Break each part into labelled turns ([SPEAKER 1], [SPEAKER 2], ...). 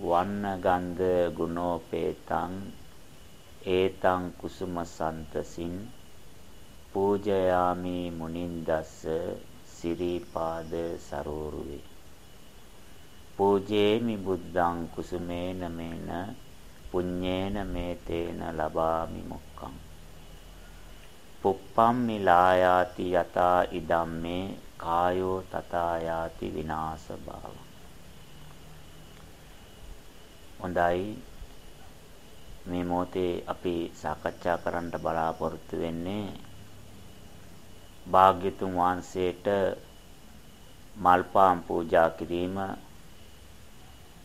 [SPEAKER 1] වන්න ගන්ධ ගුණෝපේතං ඒතං කුසුම සන්තසින් පූජයාමි මුනින්දස්ස සිරිපාද සරෝරුවේ. පූජේමි බුද්ධං කුසුමේන මේන පුඤ්ඤේන මේතේන ලබාමි මොක්ඛං. පුප්පම්මි ලායාති යතා ඉදම්මේ කායෝ තථායාති විනාශ භාව. හොඳයි. මේ මොහොතේ අපි සාකච්ඡා කරන්න බලාපොරොත්තු වෙන්නේ භාග්‍යතුන් වහන්සේට මල් පාන් පූජා කිරීම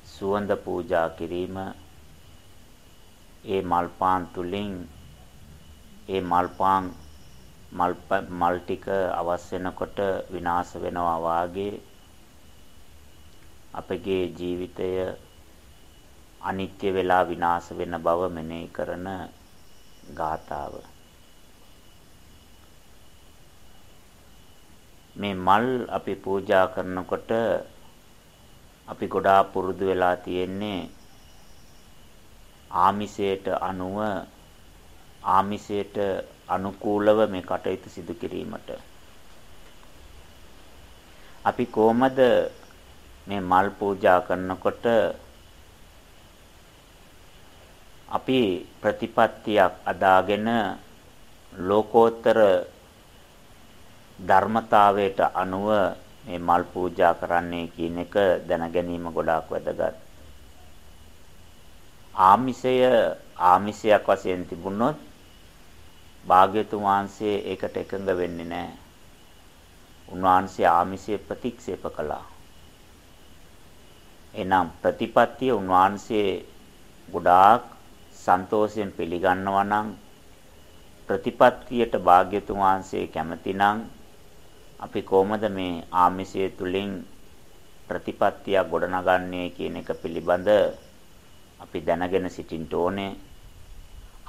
[SPEAKER 1] සුවඳ පූජා කිරීම ඒ මල් පාන් තුලින් ඒ මල් පාන් මල් මල් ටික අවශ්‍ය වෙනකොට විනාශ වෙනවා වාගේ අපගේ ජීවිතය අනිත්‍ය වෙලා විනාශ වෙන බව මෙනෙහි කරන ගාතාව මේ මල් අපි පූජා කරනකොට අපි ගොඩාක් පුරුදු වෙලා තියෙන්නේ ආමිසයට අනුව ආමිසයට අනුකූලව මේ කටයුතු සිදු කිරීමට. අපි කොහමද මේ මල් පූජා කරනකොට අපි ප්‍රතිපත්තියක් අදාගෙන ලෝකෝත්තර ධර්මතාවයට අනුව මේ මල් පූජා කරන්නේ කියන එක දැන ගැනීම ගොඩාක් වැදගත්. ආමිෂය ආමිෂයක් වශයෙන් තිබුණොත් භාග්‍යතුන් වහන්සේ ඒකට එකඟ වෙන්නේ නැහැ. උන්වහන්සේ ආමිෂය ප්‍රතික්ෂේප කළා. එනම් ප්‍රතිපත්තිය උන්වහන්සේ ගොඩාක් සන්තෝෂයෙන් පිළිගන්නවා නම් ප්‍රතිපත්තියට භාග්‍යතුන් වහන්සේ කැමති නම් අපි කොහොමද මේ ආමිෂය තුලින් ප්‍රතිපත්තිය ගොඩනගන්නේ කියන එක පිළිබඳ අපි දැනගෙන සිටින්න ඕනේ.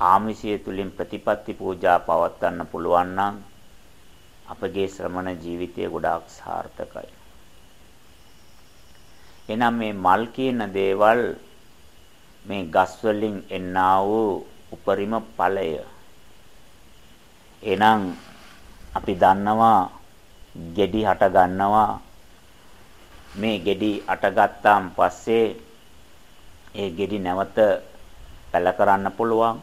[SPEAKER 1] ආමිෂය තුලින් ප්‍රතිපත්ති පූජා පවත්වන්න පුළුවන් නම් අපගේ ශ්‍රමණ ජීවිතය ගොඩාක් සාර්ථකයි. එනම් මේ මල් කියන දේවල් මේ ගස් වලින් එන්නා වූ උපරිම ඵලය. එනම් අපි දන්නවා ගෙඩි හට ගන්නවා. මේ ගෙඩි අටගත්තාන් පස්සේ ඒ ගෙඩි නැවත පැල කරන්න පුළුවන්.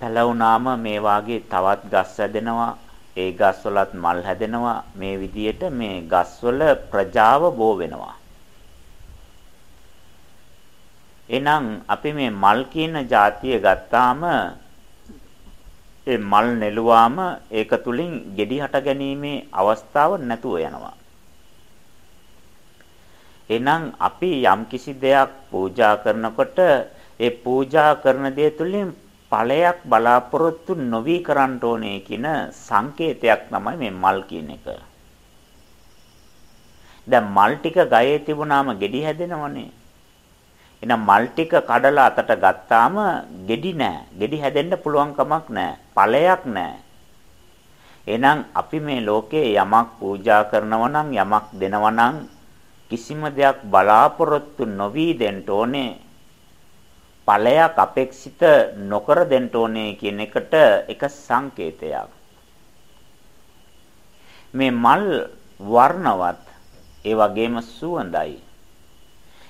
[SPEAKER 1] පැලවුනාම මේ වාගේ තවත් ගස් හැදෙනවා. ඒ ගස්වලත් මල් හැදෙනවා. මේ විදියට මේ ගස්වල ප්‍රජාව බෝ වෙනවා. එහෙනම් අපි මේ මල් කියන જાතිය ගත්තාම ඒ මල් නෙළුවාම ඒක තුලින් ගෙඩි හට ගැනීමේ අවස්ථාව නැතුව යනවා. එහෙනම් අපි යම්කිසි දෙයක් පූජා කරනකොට ඒ පූජා කරන දේ තුලින් ඵලයක් බලාපොරොත්තු නොවි කරන්න ඕනේ කියන සංකේතයක් තමයි මේ මල් කියන එක. දැන් මල් ටික ගයේ තිබුණාම ගෙඩි හැදෙනවනේ. එහෙනම් මල් ටික කඩලා අතට ගත්තාම ගෙඩි නෑ. ගෙඩි හැදෙන්න පුළුවන් කමක් නෑ. ඵලයක් නෑ. එහෙනම් අපි මේ ලෝකේ යමක් පූජා කරනවා නම් යමක් දෙනවා නම් කිසිම දෙයක් බලාපොරොත්තු නොවි දෙන්න ඕනේ. ඵලයක් අපේක්ෂිත නොකර දෙන්න ඕනේ කියන එකට එක සංකේතයක්. මේ මල් වර්ණවත් ඒ වගේම සුවඳයි.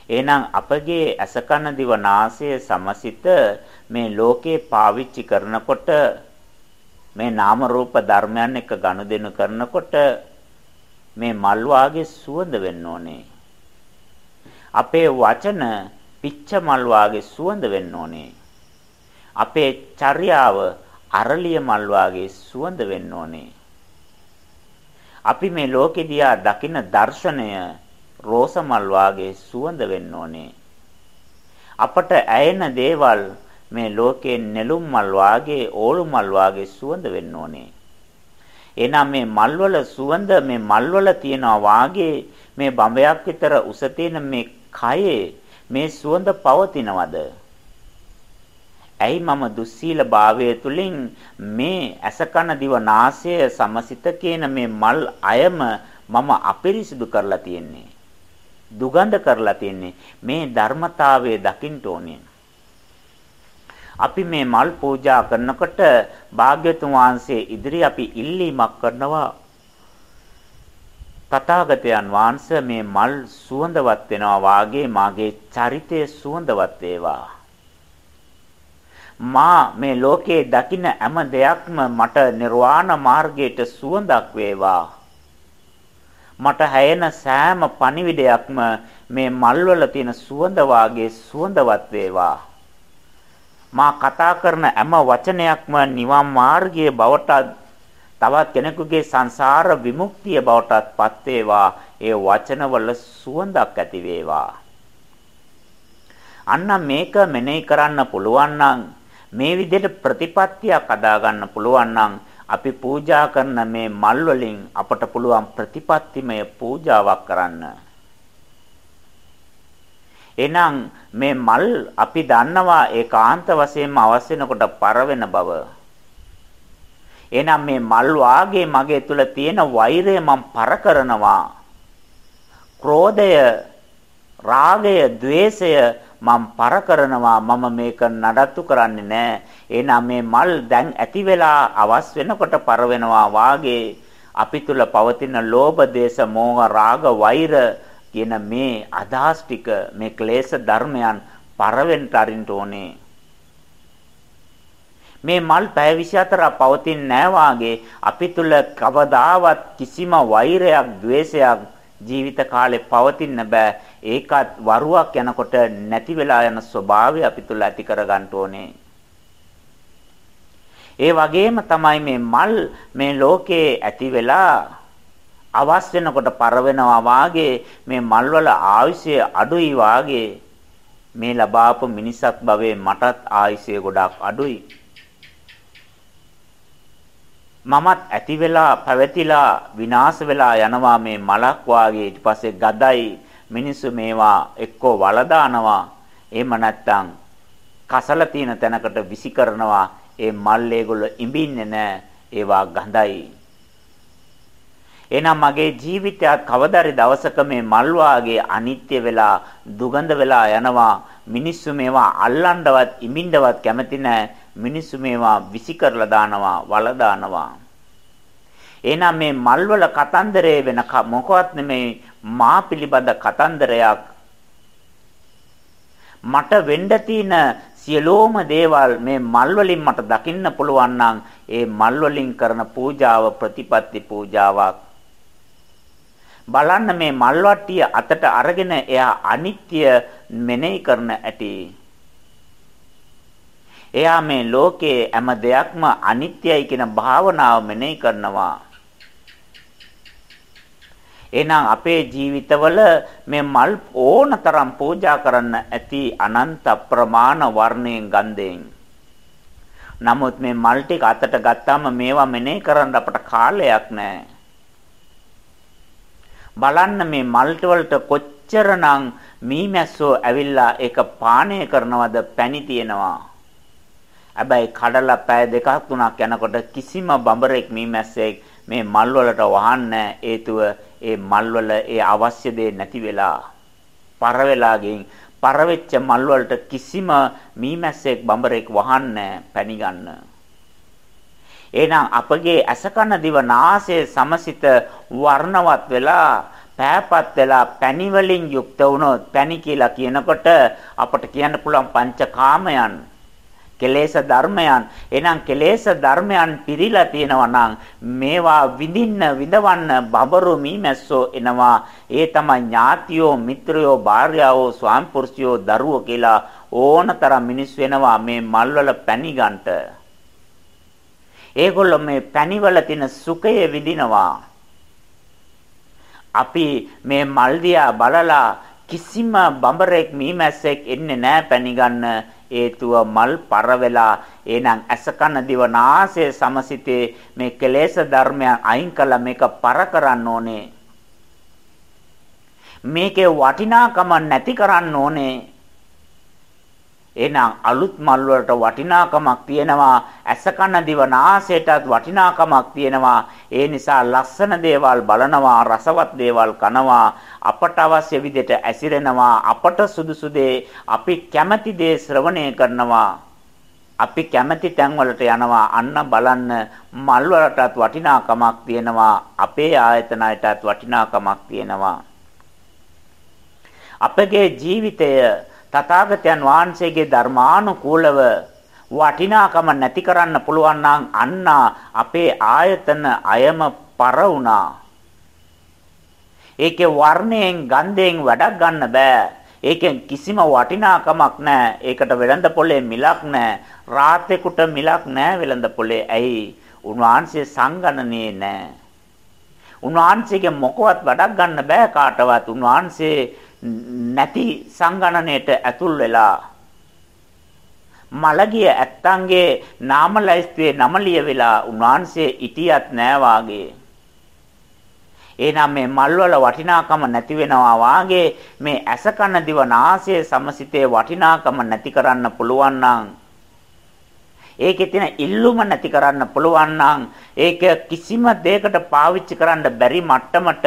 [SPEAKER 1] එහෙනම් අපගේ අසකන දිව නාසය සමසිත මේ ලෝකේ පාවිච්චි කරනකොට මේ නාම රූප ධර්මයන් එක්ක ගනුදෙනු කරනකොට මේ මල් වාගේ සුවඳ වෙන්න ඕනේ. අපේ වචන පිච්ච මල් වාගේ සුවඳ වෙන්න ඕනේ. අපේ චර්යාව අරලිය මල් වාගේ සුවඳ වෙන්න ඕනේ. අපි මේ ලෝකෙ දිහා දකින දර්ශනය රෝස මල් වාගේ සුවඳ වෙන්න ඕනේ. අපට ඇයෙන දේවල් මේ ලෝකේ නෙළුම් මල් වාගේ ඕලු මල් වාගේ සුවඳ වෙන්න ඕනේ. එහෙනම් මේ මල්වල සුවඳ මේ මල්වල තියනවා වාගේ මේ බඹයක් විතර උස තියෙන මේ කයේ මේ සුවඳ පවතිනවද? ඇයි මම දුස්සීල භාවය තුලින් මේ අසකන දිව නාසය සමසිත කියන මේ මල් අයම මම අපිරිසිදු කරලා තියෙන්නේ? දුගඳ කරලා තියෙන්නේ. මේ ධර්මතාවය දකින්න ඕනේ. අපි මේ මල් පූජා කරනකොට භාග්‍යතුන් වහන්සේ ඉදිරි අපි ඉල්ලීමක් කරනවා තථාගතයන් වහන්සේ මේ මල් සුවඳවත් වෙනවා වාගේ මාගේ චරිතය සුවඳවත් වේවා මා මේ ලෝකේ දකින හැම දෙයක්ම මට නිර්වාණ මාර්ගයට සුවඳක් වේවා මට හැයෙන සෑම පණිවිඩයක්ම මේ මල්වල තියෙන සුවඳ වාගේ සුවඳවත් වේවා. මා කතා කරන හැම වචනයක්ම නිවන් මාර්ගයේ බවට තවත් කෙනෙකුගේ සංසාර විමුක්තිය බවටත් පත් වේවා. ඒ වචනවල සුවඳක් ඇති වේවා. අන්න මේක මෙනෙහි කරන්න පුළුවන් නම් මේ විදිහට ප්‍රතිපත්තියක් අදා ගන්න පුළුවන් නම් අපි පූජා කරන මේ මල් වලින් අපට පුළුවන් ප්‍රතිපත්තිමය පූජාවක් කරන්න එහෙනම් මේ මල් අපි දන්නවා ඒකාන්ත වශයෙන්ම අවශ්‍ය වෙනකොට පරවෙන බව. එහෙනම් මේ මල් වාගේ මගේ තුල තියෙන වෛරය මම පර කරනවා. ක්‍රෝධය, රාගය, ద్వේෂය මම පර කරනවා. මම මේක නඩත්තු කරන්නේ නැහැ. එහෙනම් මේ මල් දැන් ඇති වෙලා අවස් වෙනකොට පර වෙනවා වාගේ අපි තුල පවතින ලෝභ, දේශ, මෝහ, රාග, වෛර කියන මේ අදහස් ටික මේ ක්ලේශ ධර්මයන් පරවෙන්න අරින්න ඕනේ. මේ මල් පැය 24ක් පවතින්නේ නැහැ වාගේ අපි තුල කවදාවත් කිසිම වෛරයක්, ద్వේෂයක් ජීවිත කාලේ පවතින්න බෑ. ඒකත් වරුවක් යනකොට නැති වෙලා යන ස්වභාවය අපි තුල ඇති කරගන්න ඕනේ. ඒ වගේම තමයි මේ මල් මේ ලෝකේ ඇති වෙලා අවස් වෙනකොට පරවෙනවා වාගේ මේ මල්වල ආයුෂය අඩුයි වාගේ මේ ලබාපු මිනිසත් භවයේ මටත් ආයුෂය ගොඩාක් අඩුයි මමත් ඇති වෙලා පැවතිලා විනාශ වෙලා යනවා මේ මලක් වාගේ ඊට පස්සේ ගදයි මිනිස්සු මේවා එක්කෝ වල දානවා එහෙම නැත්නම් කසල තියෙන තැනකට විසි කරනවා ඒ මල් ඒගොල්ලෝ ඉඹින්නේ නැහැ ඒවා ගඳයි. එහෙනම් මගේ ජීවිතයත් කවදාරි දවසක මේ මල් වාගේ අනිත්‍ය වෙලා දුගඳ වෙලා යනවා. මිනිස්සු මේවා අල්ලන්නවත් ඉමින්නවත් කැමති නැහැ මිනිස්සු මේවා විසි කරලා දානවා වල දානවා එහෙනම් මේ මල් වල කතන්දරේ වෙන මොකවත් නෙමේ මා පිළිබඳ කතන්දරයක් මට වෙන්න තියෙන සියලෝම දේවල් මේ මල් වලින් මට දකින්න පුළුවන් නම් ඒ මල් වලින් කරන පූජාව ප්‍රතිපත්ති පූජාවක් බලන්න මේ මල්වට්ටිය අතට අරගෙන එයා අනිත්‍ය මෙනෙහි කරන ඇටි. එයා මේ ලෝකයේ හැම දෙයක්ම අනිත්‍යයි කියන භාවනාව මෙනෙහි කරනවා. එහෙනම් අපේ ජීවිතවල මේ මල් ඕනතරම් පූජා කරන්න ඇති අනන්ත ප්‍රමාණ වර්ණයෙන් ගන්ධයෙන්. නමුත් මේ මල් ටික අතට ගත්තාම මේවා මෙනෙහි කරන්න අපට කාලයක් නැහැ. බලන්න මේ මල්ටි වලට කොච්චරනම් මීමැස්සෝ ඇවිල්ලා ඒක පානය කරනවද පැණි තියනවා. හැබැයි කඩලා පැය දෙකක් තුනක් යනකොට කිසිම බඹරෙක් මීමැස්සෙක් මේ මල් වලට වහන්නේ හේතුව ඒ මල් වල ඒ අවශ්‍ය දේ නැති වෙලා පර වෙලා ගින් පර වෙච්ච මල් වලට කිසිම මීමැස්සෙක් බඹරෙක් වහන්නේ පැණි ගන්න. එහෙනම් අපගේ අසකන දිව නාසය සමසිත වර්ණවත් වෙලා පෑපත් වෙලා පැණි වලින් යුක්ත වුණොත් පැණි කියලා කියනකොට අපට කියන්න පුළුවන් පංචකාමයන් කෙලේශ ධර්මයන්. එහෙනම් කෙලේශ ධර්මයන් පිරීලා තියෙනවා නම් මේවා විඳින්න විඳවන්න බබරු මීමැස්සෝ එනවා. ඒ තමයි ඥාතියෝ මිත්‍රයෝ භාර්යාවෝ ස්වාම්පුරුෂයෝ දරුවෝ කියලා ඕනතරම් මිනිස් වෙනවා මේ මල්වල පැණි ගන්නට ඒගොල්ලෝ මේ පැණිවල තියෙන සුඛය විඳිනවා. අපි මේ මල් දිහා බලලා කිසිම බඹරෙක් මීමැස්සෙක් එන්නේ නැහැ පැණි ගන්න හේතුව මල් පර වෙලා එහෙනම් අසකන දිවනාසය සමසිතේ මේ කෙලෙස් ධර්මයන් අයින් කළා මේක පර කරන්න ඕනේ. මේකේ වටිනාකම නැති කරන්න ඕනේ. එහෙනම් අලුත් මල් වලට වටිනාකමක් තියෙනවා ඇස කන දිව නාසයටත් වටිනාකමක් තියෙනවා. ඒ නිසා ලස්සන දේවල් බලනවා රසවත් දේවල් කනවා. අපට අවශ්‍ය විදිහට ඇසිරෙනවා අපට සුදුසු දේ අපි කැමති දේ ශ්‍රවණය කරනවා. අපි කැමති තැන්වලට යනවා අන්න බලන්න මල් වලටත් වටිනාකමක් තියෙනවා අපේ ආයතනයටත් වටිනාකමක් තියෙනවා. අපගේ ජීවිතය තථාගතයන් වහන්සේගේ ධර්මානුකූලව වටිනාකම නැති කරන්න පුළුවන් නම් අන්න අපේ ආයතන අයම පර වුණා. ඒකේ වර්ණයෙන් ගන්ධයෙන් වැඩක් ගන්න බෑ. ඒකෙන් කිසිම වටිනාකමක් නැහැ. ඒකට වෙළඳ පොලේ මිලක් නැහැ. රාතේකට මිලක් නැහැ වෙළඳ පොලේ. ඇයි? උන්වහන්සේ සංගණනේ නැහැ. උන්වහන්සේගේ මොකවත් වැඩක් ගන්න බෑ කාටවත්. උන්වහන්සේ නැති සංගණනයට ඇතුල් වෙලා මලගිය ඇත්තන්ගේ නාම ලයිස්තුවේ නම ලියවිලා උන්වහන්සේ ඉටියත් නෑ වාගේ. එහෙනම් මේ මල්වල වටිනාකම නැති වෙනවා වාගේ මේ ඇස කන දිව නාසය සමසිතේ වටිනාකම නැති කරන්න පුළුවන් නම් ඒකේ තියෙන ඉල්ලුම නැති කරන්න පුළුවන් නම් ඒක කිසිම දෙයකට පාවිච්චි කරන්න බැරි මට්ටමට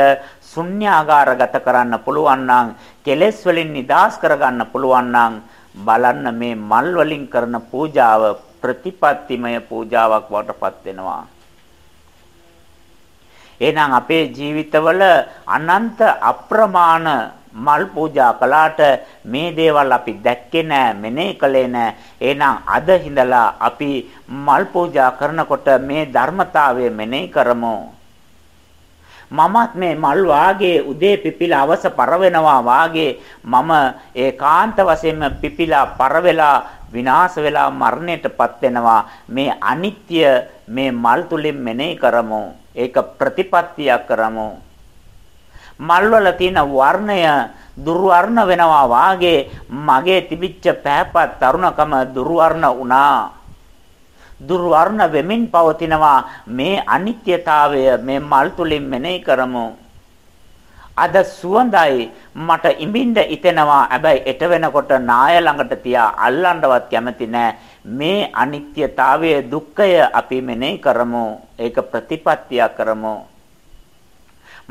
[SPEAKER 1] ශුන්‍යාගාරගත කරන්න පුළුවන් නම් කෙලෙස් වලින් නිදාස් කරගන්න පුළුවන් නම් බලන්න මේ මල් වලින් කරන පූජාව ප්‍රතිපත්තිමය පූජාවක් වටපත් වෙනවා. එහෙනම් අපේ ජීවිතවල අනන්ත අප්‍රමාණ මල් පූජා කළාට මේ දේවල් අපි දැක්කේ නෑ මෙනේ කළේ නෑ. එහෙනම් අද හිඳලා අපි මල් පූජා කරනකොට මේ ධර්මතාවය මෙනේ කරමු. මමත් මේ මල් වාගේ උදේ පිපිලා අවස පරවෙනවා වාගේ මම ඒකාන්ත වශයෙන්ම පිපිලා පරවෙලා විනාශ වෙලා මරණයටපත් වෙනවා. මේ අනිත්‍ය මේ මල් තුලින් මෙනෙහි කරමු. ඒක ප්‍රතිපත්තියක් කරමු. මල් වල තියෙන වර්ණය දුර්වර්ණ වෙනවා වාගේ මගේ තිබිච්ච පෑපත් තරුණකම දුර්වර්ණ වුණා. දුර්වර්ණ වෙමින් පවතිනවා මේ අනිත්‍යතාවය මේ මල් තුලින් මෙනෙහි කරමු. අද සුවඳයි මට ඉඹින්න ඉතෙනවා. හැබැයි එට වෙනකොට නාය ළඟට තියා අල්ලන්නවත් කැමති නෑ. මේ අනිත්‍යතාවයේ දුක්ඛය අපි මෙනෙහි කරමු. ඒක ප්‍රතිපත්තිය කරමු.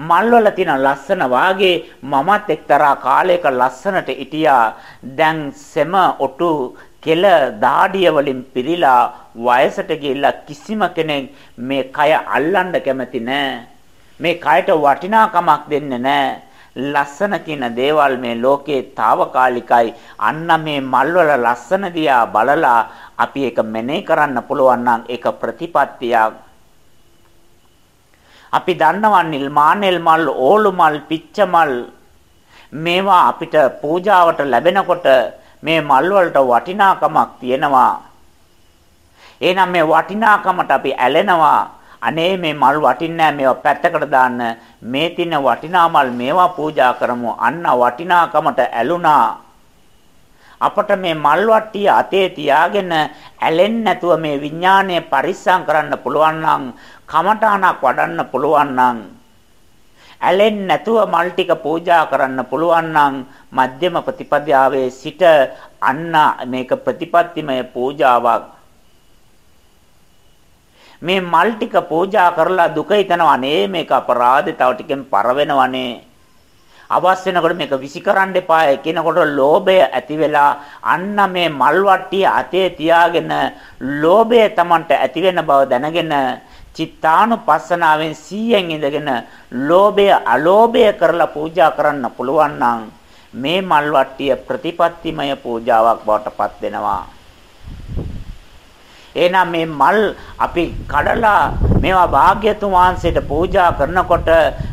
[SPEAKER 1] මල් වල තියෙන ලස්සන වාගේ මමත් එක්තරා කාලයක ලස්සනට හිටියා දැන් සෙම ඔටු කෙල දාඩිය වලින් පිරීලා වයසට ගිහිල්ලා කිසිම කෙනෙක් මේ කය අල්ලන්න කැමති නෑ. මේ කයට වටිනාකමක් දෙන්නේ නෑ. ලස්සන කියන දේවල් මේ ලෝකේ తాවකාලිකයි. අන්න මේ මල්වල ලස්සන දියා බලලා අපි ඒක මෙනේ කරන්න පුළුවන් නම් ඒක ප්‍රතිපත්තියක්. අපි දන්නවා නිල් මානෙල් මල්, ඕලු මල්, පිච්ච මල් මේවා අපිට පූජාවට ලැබෙනකොට මේ මල් වලට වටිනාකමක් තියෙනවා. එහෙනම් මේ වටිනාකමට අපි ඇලෙනවා. අනේ මේ මල් වටින්නේ මේවා පැත්තකට දාන්න. මේ තින වටිනා මල් මේවා පූජා කරමු. අන්න වටිනාකමට ඇලුනා. අපට මේ මල් වට්ටිය අතේ තියාගෙන ඇලෙන්නේ නැතුව මේ විඥානය පරිස්සම් කරන්න පුළුවන් නම් කමඨාණක් වඩන්න පුළුවන් නම් ඇලෙන්නේ නැතුව මල් ටික පූජා කරන්න පුළුවන් නම් මධ්‍යම ප්‍රතිපදාවේ සිට අන්න මේක ප්‍රතිපත්තිමය පූජාවක්. මේ මල් ටික පූජා කරලා දුක හිතනවා නේ මේක අපරාධේ තව ටිකෙන් පර වෙනවනේ අවශ්‍ය වෙනකොට මේක විසිකරන්න එපා කියනකොට ලෝභය ඇති වෙලා අන්න මේ මල් වට්ටිය අතේ තියාගෙන ලෝභය Tamanට ඇති වෙන බව දැනගෙන චිත්තානුපස්සනාවෙන් 100න් ඉඳගෙන ලෝභය අලෝභය කරලා පූජා කරන්න පුළුවන් නම් මේ මල් වට්ටිය ප්‍රතිපත්තිමය පූජාවක් බවට පත් වෙනවා. එහෙනම් මේ මල් අපි කඩලා මේවා භාග්‍යතුන් වහන්සේට පූජා කරනකොට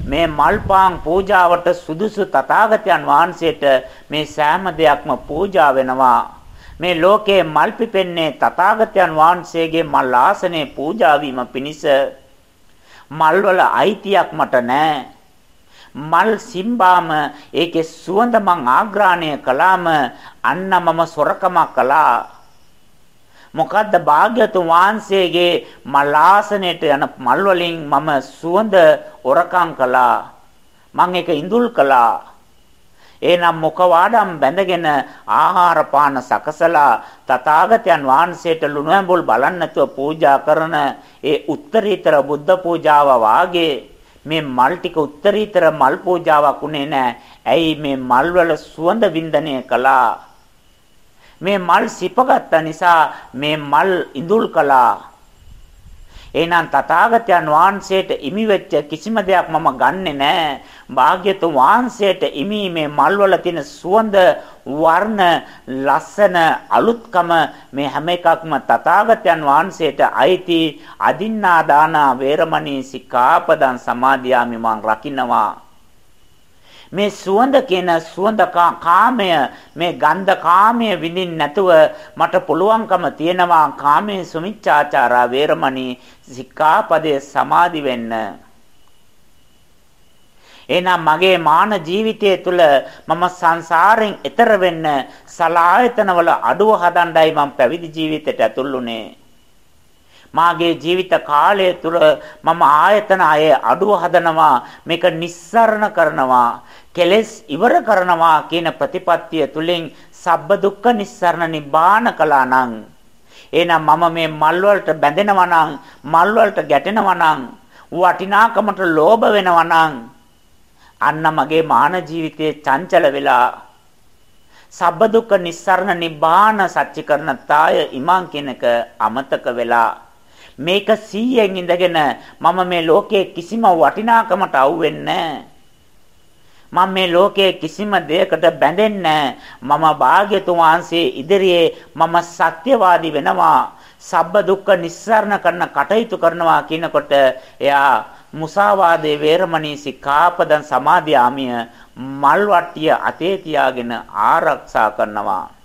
[SPEAKER 1] මේ මල් පාන් පූජාවට සුදුසු තථාගතයන් වහන්සේට මේ සෑම දෙයක්ම පූජා වෙනවා. මේ ලෝකයේ මල් පිපෙන්නේ තථාගතයන් වහන්සේගේ මල් ආසනේ පූජා වීම පිණිස. මල් වල අයිතියක් මට නැහැ මල් සිම්බාම ඒකේ සුවඳ මං ආග්‍රහණය කළාම අන්න මම සොරකමක් කළා. මොකද්ද භාග්‍යතුන් වහන්සේගේ මල් ආසනයට යන මල් වලින් මම සුවඳ ඔරකම් කළා. මං ඒක ඉඳුල් කළා. එනම් මුඛවාඩම් බැඳගෙන ආහාර පාන සකසලා තථාගතයන් වහන්සේට ලුණු ඇඹුල් බලන්නතුව පූජා කරන ඒ උත්තරීතර බුද්ධ පූජාව වාගේ මේ මල් ටික උත්තරීතර මල් පූජාවක් උනේ නැහැ. ඇයි මේ මල් වල සුවඳ වින්දනය කළා. මේ මල් සිපගත්ත නිසා මේ මල් ඉඳුල් කළා. එහෙනම් තථාගතයන් වහන්සේට ඉමි වෙච්ච කිසිම දෙයක් මම ගන්නෙ නෑ. භාග්‍යතුන් වහන්සේට ඉමි මේ මල්වල තියෙන සුවඳ, වර්ණ, ලස්සන, අලුත්කම මේ හැම එකක්ම තථාගතයන් වහන්සේට අයිති අදින්නා දාන වේරමණී සික්ඛාපදං සමාදියාමි මං රකින්නවා. මේ සුවඳ කියන සුවඳ කාමය මේ ගන්ධ කාමය විඳින්න නැතුව මට පුළුවන්කම තියෙනවා කාමයේ සුමිච්ඡාචාරා වේරමණී සික්ඛාපදයේ සමාදි වෙන්න. එහෙනම් මගේ මාන ජීවිතය තුළ මම සංසාරයෙන් එතර වෙන්න සලායතනවල අඩුව හදන්නයි මම පැවිදි ජීවිතයට ඇතුළුනේ මාගේ ජීවිත කාලය තුළ මම ආයතන අය අඩුව හදනවා මේක නිස්සරණ කරනවා කෙලෙස් ඉවර කරනවා කියන ප්‍රතිපත්තිය තුලින් සබ්බ දුක්ඛ නිස්සරණ නිබ්බාන කළා නම් එහෙනම් මම මේ මල් වලට බැඳෙනවා නම් මල් වලට ගැටෙනවා නම් වටිනාකමට ලෝභ වෙනවා නම් අන්න මගේ මාන ජීවිතයේ චංචල වෙලා සබ්බ දුක්ඛ නිස්සරණ නිබ්බාන සත්‍චිකරණතාය ඉමං කෙනක අමතක වෙලා මේක 100න් ඉඳගෙන මම මේ ලෝකයේ කිසිම වටිනාකමට අවුෙන්නේ නැහැ මම මේ ලෝකයේ කිසිම දෙයකට බැඳෙන්නේ මම භාග්‍යතුන් වහන්සේ ඉදිරියේ මම සත්‍යවාදී වෙනවා. සබ්බ දුක්ඛ නිස්සාරණ කරන කටයුතු කරනවා කියනකොට එයා මුසාවාදේ වේරමණී සික්ඛාපදං සමාදියාමිය මල් වට්ටිය අතේ තියාගෙන ආරක්ෂා කරනවා.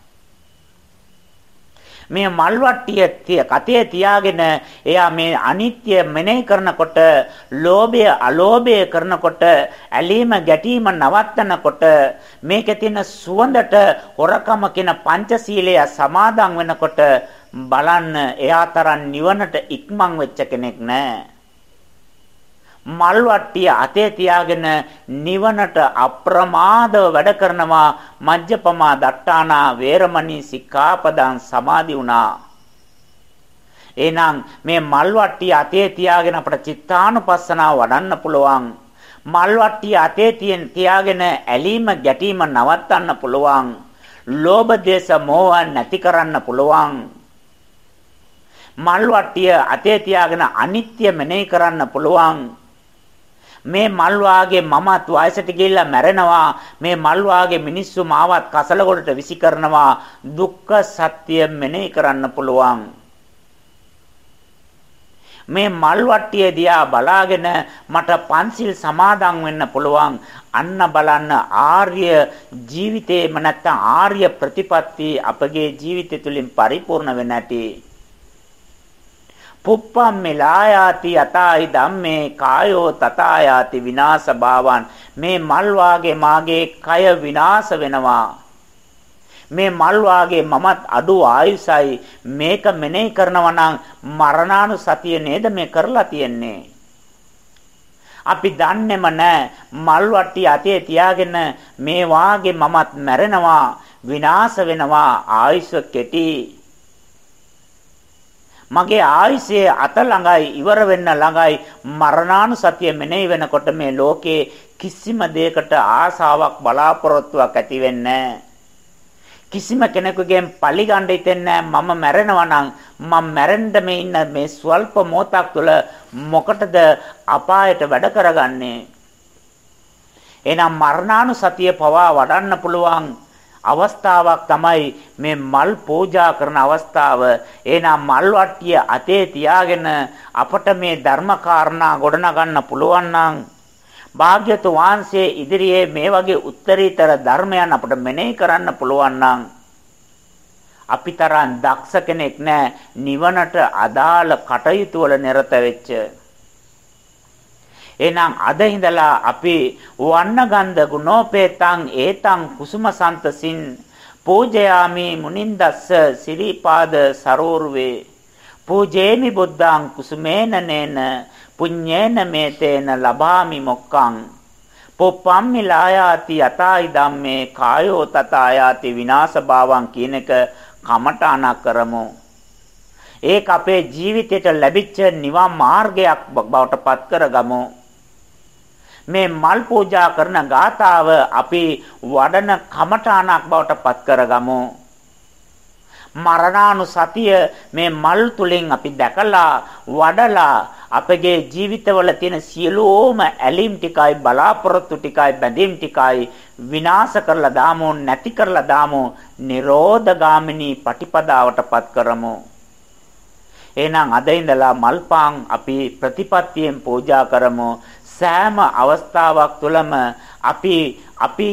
[SPEAKER 1] මේ මල් වට්ටිය කතේ තියාගෙන එයා මේ අනිත්‍ය මෙනෙහි කරනකොට ලෝභය අලෝභය කරනකොට ඇලීම ගැටීම නවත්තනකොට මේකේ තියෙන සුවඳට හොරකම කියන පංචශීලය සමාදන් වෙනකොට බලන්න එයා තරම් නිවනට ඉක්මන් වෙච්ච කෙනෙක් නෑ. මල් වට්ටිය අතේ තියාගෙන නිවනට අප්‍රමාදව වැඩ කරනවා. මජ්ජපමා දට්ටානා වේරමණී සික්ඛාපදං සමාදි වුණා. එහෙනම් මේ මල් වට්ටිය අතේ තියාගෙන අපට චිත්තානුපස්සනාව වඩන්න පුළුවන්. මල් වට්ටිය අතේ තියෙන තියාගෙන ඇලීම ගැටීම නවත්තන්න පුළුවන්. ලෝභ දේශ මොහ නැති කරන්න පුළුවන්. මල් වට්ටිය අතේ තියාගෙන අනිත්‍ය මෙනෙහි කරන්න පුළුවන්. මේ මල් වාගේ මමත් වයසට ගිහිල්ලා මැරෙනවා. මේ මල් වාගේ මිනිස්සු මාවත් කසල ගොඩට විසි කරනවා. දුක්ඛ සත්‍ය මෙනෙහි කරන්න පුළුවන්. මේ මල් වට්ටිය දිහා බලාගෙන මට පන්සිල් සමාදන් වෙන්න පුළුවන්. අන්න බලන්න ආර්ය ජීවිතේම නැත්නම් ආර්ය ප්‍රතිපත්ති අපගේ ජීවිතය තුළින් පරිපූර්ණ වෙන්න ඇති පුප්පම් මෙලායාති යතයි ධම්මේ කායෝ තතායාති විනාශ භාවන් මේ මල් වාගේ මාගේ කය විනාශ වෙනවා. මේ මල් වාගේ මමත් අඩු ආයුසයි. මේක මෙනෙහි කරනවා නම් මරණානුසතිය නේද මේ කරලා තියෙන්නේ? අපි දන්නේම නැහැ මල් වට්ටි අතේ තියාගෙන මේ වාගේ මමත් මැරෙනවා විනාශ වෙනවා ආයුෂ කෙටි. මගේ ආයුෂයේ අත ළඟයි ඉවර වෙන්න ළඟයි මරණානුසතිය මෙනෙහි වෙනකොට මේ ලෝකේ කිසිම දෙයකට ආසාවක් බලාපොරොත්තුවක් ඇති වෙන්නේ කිසිම කෙනෙකුගෙන් පරිගණ්ඩ හිතෙන්නේ මම මැරෙනවා නම් මම මැරෙන්න මේ ඉන්න මේ ස්වල්ප මොහොතක් තුළ මොකටද අපායට වැඩ කරගන්නේ? එහෙනම් මරණානුසතිය පවා වඩන්න පුළුවන්. අවස්ථාවක් තමයි මේ මල් පූජා කරන අවස්ථාව. එහෙනම් මල් වට්ටිය අතේ තියාගෙන අපට මේ ධර්ම කාරණා ගොඩනගන්න පුළුවන් නම් භාග්‍යතු වහන්සේ ඉදිරියේ මේ වගේ උත්තරීතර ධර්මයන් අපට මෙනෙහි කරන්න පුළුවන් නම් අපි තරම් දක්ෂ කෙනෙක් නැහැ නිවනට අදාළ කටයුතු වල නිරත වෙච්ච එහෙනම් අද ඉඳලා අපි වන්නගන්ධ ගුණෝපේතං ඒතං කුසුමසන්තසින් පූජයාමි මුනින්දස්ස සිරිපාද සරෝරුවේ පූජේමි බුද්ධං කුසුමේන නේන පුඤ්ඤේන මේතේන ලබාමි මොක්ඛං පොප්පම්මිලායාති යතයි ධම්මේ කායෝ තතායාති විනාශ භාවං කියන එක කමඨාන කරමු. ඒක අපේ ජීවිතයට ලැබිච්ච නිවන් මාර්ගයක් බවට පත් කරගමු. මේ මල් පූජා කරන ගාතාව අපි වඩන කමඨානක් බවට පත් කරගමු. මරණානුසතිය මේ මල් තුලින් අපි දැකලා වඩලා අපගේ ජීවිතවල තියෙන සියලුම ඇලීම් ටිකයි බලාපොරොත්තු ටිකයි බැඳීම් ටිකයි විනාශ කරලා දාමු නැති කරලා දාමු නිරෝධගාමිනී පටිපදාවටපත් කරමු එහෙනම් අද ඉඳලා මල්පාන් අපි ප්‍රතිපත්තියෙන් පූජා කරමු සෑම අවස්ථාවක් තුළම අපි අපි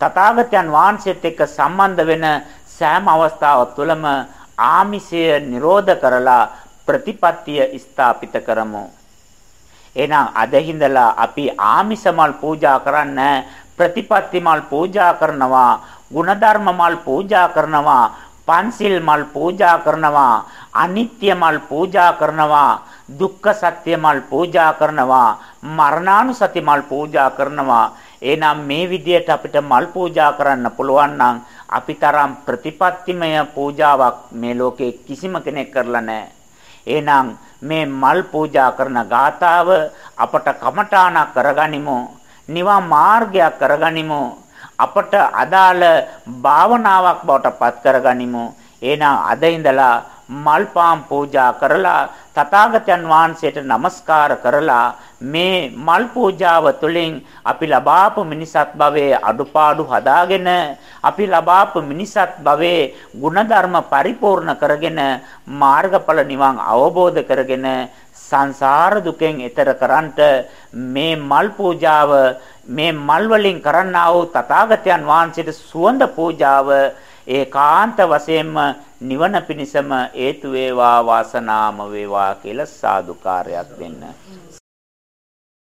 [SPEAKER 1] තථාගතයන් වහන්සේත් එක්ක සම්බන්ධ වෙන සෑම අවස්ථාවක් තුළම ආමිෂය නිරෝධ කරලා ප්‍රතිපත්තිය ස්ථාපිත කරමු. එහෙනම් අද හිඳලා අපි ආමිෂමල් පූජා කරන්න ප්‍රතිපත්තිමල් පූජා කරනවා, ಗುಣධර්ම මල් පූජා කරනවා, පන්සිල් මල් පූජා කරනවා, අනිත්‍ය මල් පූජා කරනවා, දුක්ඛ සත්‍ය මල් පූජා කරනවා, මරණානුසති මල් පූජා කරනවා. එහෙනම් මේ විදියට අපිට මල් පූජා කරන්න පුළුවන් නම් අපිතරම් ප්‍රතිපත්තිමය පූජාවක් මේ ලෝකේ කිසිම කෙනෙක් කරලා නැහැ. එහෙනම් මේ මල් පූජා කරන ගාතාව අපට කමඨාණක් කරගනිමු. නිවන් මාර්ගයක් කරගනිමු. අපට අදාළ භාවනාවක් බවට පත් කරගනිමු. එහෙනම් අද ඉඳලා මල් පාම් පූජා කරලා තථාගතයන් වහන්සේට নমස්කාර කරලා මේ මල් පූජාව තුළින් අපි ලබාපු මිනිසත් භවයේ අඩුපාඩු හදාගෙන අපි ලබාපු මිනිසත් භවයේ ಗುಣධර්ම පරිපූර්ණ කරගෙන මාර්ගඵල නිවන් අවබෝධ කරගෙන සංසාර දුකෙන් එතර කරන්ට මේ මල් පූජාව මේ මල් වලින් කරන්නා වූ තථාගතයන් වහන්සේට සුවඳ පූජාව ඒකාන්ත වශයෙන්ම නිවන පිණිසම හේතු වේවා වාසනාම වේවා කියලා සාදුකාරයක් දෙන්න.